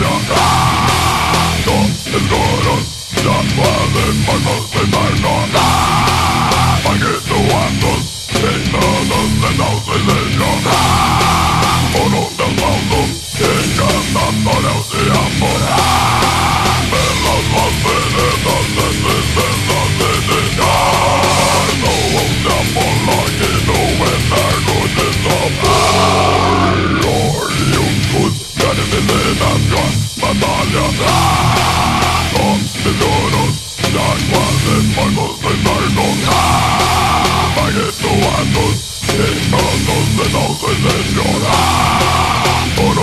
Got a gun! manos, en manos ¡Ah! Bailes tu manos, en manos de la señora. Por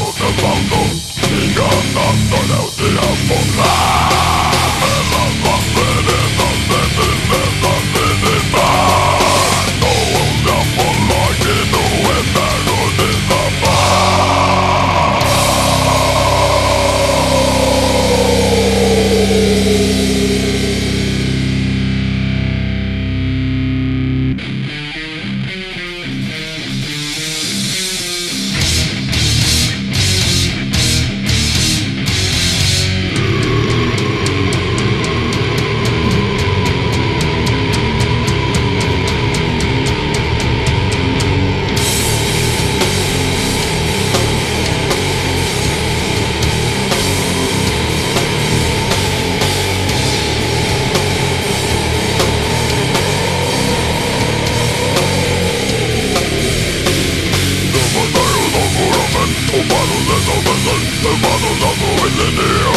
bottles as a lesson The bottles of the engineer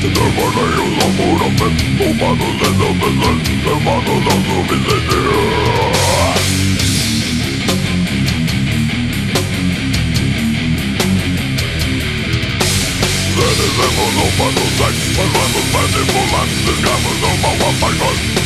The water is a mood of it The bottles as a lesson The bottles of the engineer That is ever no battle sex My rival's bandit for life This guy was no power fight